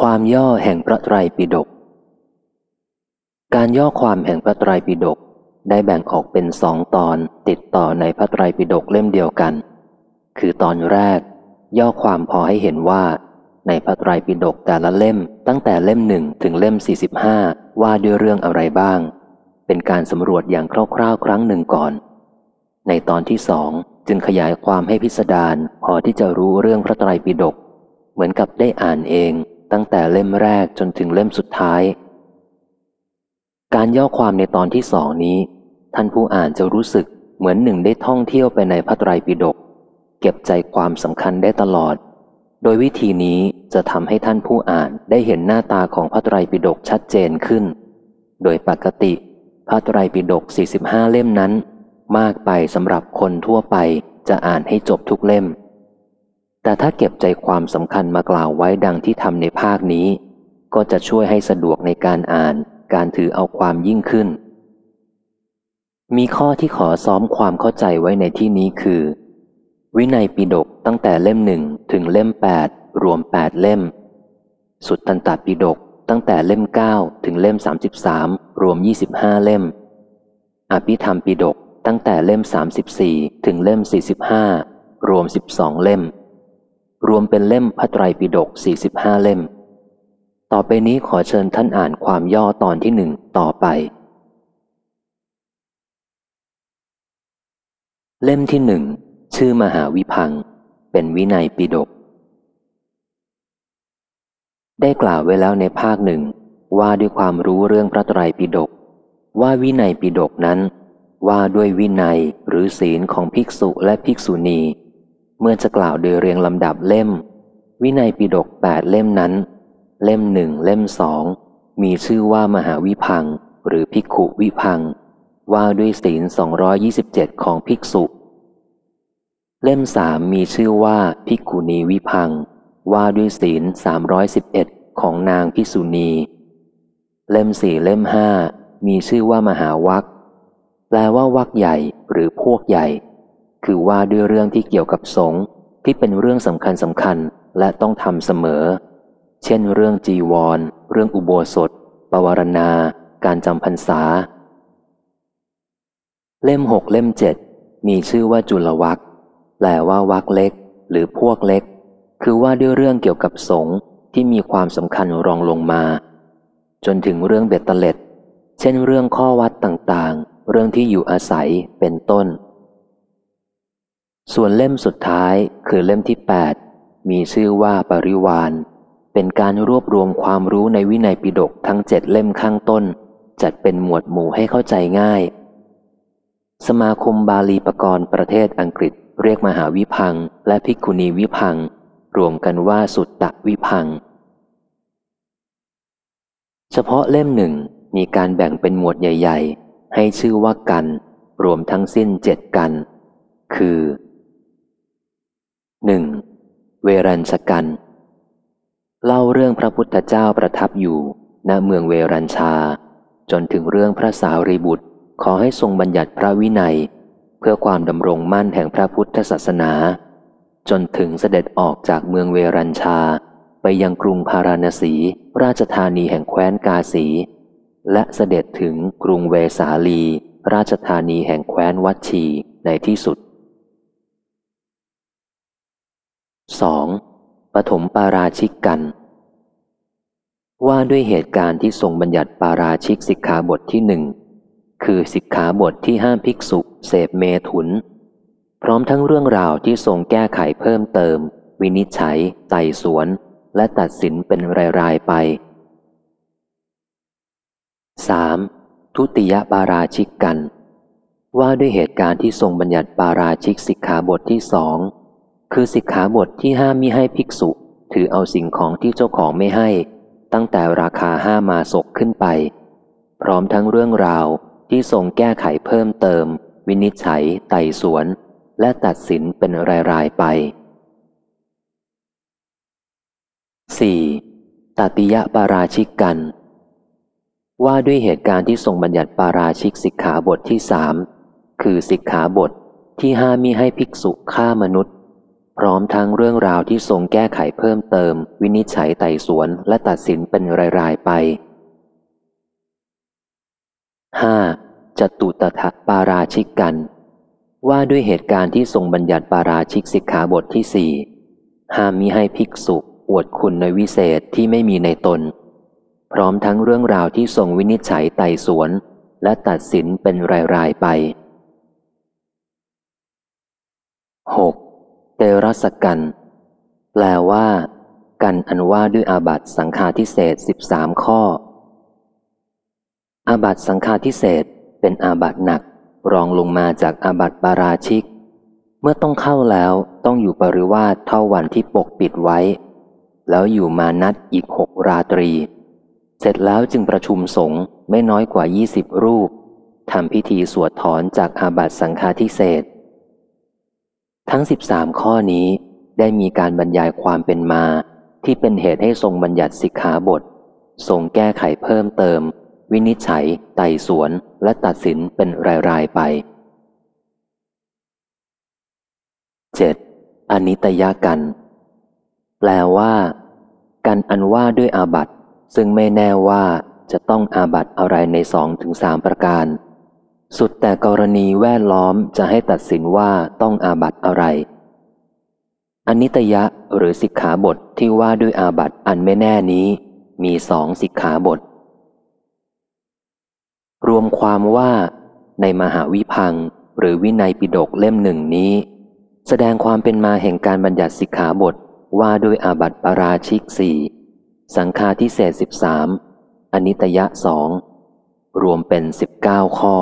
ความย่อแห่งพระไตรปิฎก การย่อความแห่งพระไตรปิฎกได้แบ่งออกเป็นสองตอนติดต่อในพระไตรปิฎกเล่มเดียวกัน คือตอนแรก ย่อความพอให้เห็นว่า ในพระไตรปิฎกแต่ละเล่มตั้งแต่เล่มหนึ่งถึงเล่ม 45 ว่าด้วยเรื่องอะไรบ้าง เป็นการสำรวจอย่างคร่าวๆ ครั้งหนึ่งก่อน ในตอนที่สองจึงขยายความให้พิสดารพอที่จะรู้เรื่องพระไตรปิฎกเหมือนกับได้อ่านเอง ตั้งแต่เล่มแรกจนถึงเล่มสุดท้าย การย่อความในตอนที่สองนี้ ท่านผู้อ่านจะรู้สึกเหมือนหนึ่งได้ท่องเที่ยวไปในพระไตรปิฎกเก็บใจความสำคัญได้ตลอด โดยวิธีนี้จะทำให้ท่านผู้อ่านได้เห็นหน้าตาของพระไตรปิฎกชัดเจนขึ้น โดยปกติพระไตรปิฎก 45 เล่มนั้น มากไปสำหรับคนทั่วไปจะอ่านให้จบทุกเล่ม แต่ถ้าเก็บใจความสำคัญมากล่าวไว้ดังที่ทำในภาคนี้ ก็จะช่วยให้สะดวกในการอ่าน การถือเอาความยิ่งขึ้น มีข้อที่ขอซ้อมความเข้าใจไว้ในที่นี้คือ วินัยปิฎกตั้งแต่เล่มหนึ่งถึงเล่มแปดรวมแปดเล่ม สุดตันตปิฎกตั้งแต่เล่มเก้าถึงเล่มสามสิบสามรวมยี่สิบห้าเล่ม อภิธรรมปิฎกตั้งแต่เล่มสามสิบสี่ถึงเล่มสี่สิบห้ารวมสิบสองเล่ม รวมเป็นเล่มพระไตรปิฎก45 เล่ม ต่อไปนี้ขอเชิญท่านอ่านความย่อตอนที่หนึ่งต่อไป เล่มที่หนึ่งชื่อมหาวิพัง เป็นวินัยปิฎกได้กล่าวไว้แล้วในภาคหนึ่งว่าด้วยความรู้เรื่องพระไตรปิฎกว่าวินัยปิฎกนั้น ว่าด้วยวินัยหรือศีลของภิกษุและภิกษุณี เมื่อจะกล่าวโดยเรียงลำดับเล่ม วินัยปิฎกแปดเล่มนั้น เล่มหนึ่งเล่มสองมีชื่อว่ามหาวิพังหรือภิกขุวิพังว่าด้วยศีล 227 ของภิกษุ เล่มสามมีชื่อว่าภิกขุณีวิพังว่าด้วยศีล 311 ของนางภิกษุณี เล่มสี่เล่มห้ามีชื่อว่ามหาวัคแปลว่าวักใหญ่หรือพวกใหญ่ คือว่าด้วยเรื่องที่เกี่ยวกับสงฆ์ที่เป็นเรื่องสำคัญสำคัญและต้องทำเสมอ เช่น เรื่องจีวร เรื่องอุโบสถ ปวารณา การจำพรรษา เล่มหกเล่มเจ็ดมีชื่อว่าจุลวักแปลว่าวักเล็ก หรือพวกเล็ก คือว่าด้วยเรื่องเกี่ยวกับสงฆ์ที่มีความสำคัญรองลงมา จนถึงเรื่องเบ็ดเตล็ด เช่น เรื่องข้อวัดต่างๆ เรื่องที่อยู่อาศัยเป็นต้น ส่วนเล่มสุดท้ายคือเล่มที่ 8 มีชื่อว่าปริวาน เป็นการรวบรวมความรู้ในวินัยปิฎกทั้งเจ็ดเล่มข้างต้น จัดเป็นหมวดหมู่ให้เข้าใจง่าย สมาคมบาลีปกรณ์ประเทศอังกฤษ เรียกมหาวิพังและภิกขุณีวิพัง รวมกันว่าสุตตะวิพัง เฉพาะเล่มหนึ่งมีการแบ่งเป็นหมวดใหญ่ ๆ ให้ชื่อว่ากัน รวมทั้งสิ้นเจ็ดกัน คือ หนึ่งเวรัญชกัน เล่าเรื่องพระพุทธเจ้าประทับอยู่ณเมืองเวรัญชา จนถึงเรื่องพระสาวรีบุตรขอให้ทรงบัญญัติพระวินัย เพื่อความดำรงมั่นแห่งพระพุทธศาสนา จนถึงเสด็จออกจากเมืองเวรัญชา ไปยังกรุงพาราณสี ราชธานีแห่งแคว้นกาสี และเสด็จถึงกรุงเวสาลี ราชธานีแห่งแคว้นวัชีในที่สุด 2. ปฐมปาราชิกกัน ว่าด้วยเหตุการณ์ที่ทรงบัญญัติปาราชิกสิกขาบทที่หนึ่งคือสิกขาบทที่ห้ามภิกษุเสพเมถุน พร้อมทั้งเรื่องราวที่ทรงแก้ไขเพิ่มเติม วินิจฉัย ไต่สวน และตัดสินเป็นราย ๆ ไป 3. ทุติยปาราชิกกัน ว่าด้วยเหตุการณ์ที่ทรงบัญญัติปาราชิกสิกขาบทที่สอง คือสิกขาบทที่ห้ามมิให้ภิกษุ ถือเอาสิ่งของที่เจ้าของไม่ให้ ตั้งแต่ราคาห้ามาศกขึ้นไป พร้อมทั้งเรื่องราวที่ทรงแก้ไขเพิ่มเติม วินิจฉัย ไต่สวน และตัดสินเป็นรายๆไป 4. ตติยะปาราชิกกัน ว่าด้วยเหตุการณ์ที่ทรงบัญญัติปาราชิกสิกขาบทที่สามคือสิกขาบทที่ห้ามมิให้ภิกษุฆ่ามนุษย์ พร้อมทั้งเรื่องราวที่ทรงแก้ไขเพิ่มเติม วินิจฉัยไต่สวนและตัดสินเป็นราย ๆ ไป 5. จตุตถปาราชิกกัน ว่าด้วยเหตุการณ์ที่ทรงบัญญัติปาราชิกสิกขาบทที่สี่ห้ามมิให้ภิกษุอวดคุณในวิเศษที่ไม่มีในตน พร้อมทั้งเรื่องราวที่ทรงวินิจฉัยไต่สวน และตัดสินเป็นราย ๆ ไป 6. เตรัสกันแปลว่า กันอันว่าด้วยอาบัตสังฆาทิเศษสิบสามข้อ อาบัตสังฆาทิเศษเป็นอาบัตหนักรองลงมาจากอาบัตปาราชิก เมื่อต้องเข้าแล้วต้องอยู่ปริวาสเท่าวันที่ปกปิดไว้ แล้วอยู่มานัดอีกหกราตรี เสร็จแล้วจึงประชุมสงฆ์ไม่น้อยกว่ายี่สิบรูปทำพิธีสวดถอนจากอาบัตสังฆาทิเศษ ทั้งสิบสามข้อนี้ได้มีการบรรยายความเป็นมา ที่เป็นเหตุให้ทรงบัญญัติสิกขาบท ทรงแก้ไขเพิ่มเติม วินิจฉัย ไต่สวน และตัดสินเป็นราย ๆ ไป 7. อนิตยกัน แปลว่า กันอันว่าด้วยอาบัตซึ่งไม่แน่ว่าจะต้องอาบัตอะไรในสองถึงสามประการ สุดแต่กรณีแวดล้อมจะให้ตัดสินว่าต้องอาบัตอะไรอนิตยะหรือสิกขาบทที่ว่าด้วยอาบัตอันไม่แน่นี้ มีสองสิกขาบท รวมความว่าในมหาวิพังหรือวินัยปิฎกเล่มหนึ่งนี้ แสดงความเป็นมาแห่งการบัญญัติสิกขาบทว่าด้วยอาบัตปราชิกสี่สังฆาทิเศษสิบสามอนิตยะสองรวมเป็นสิบเก้าข้อ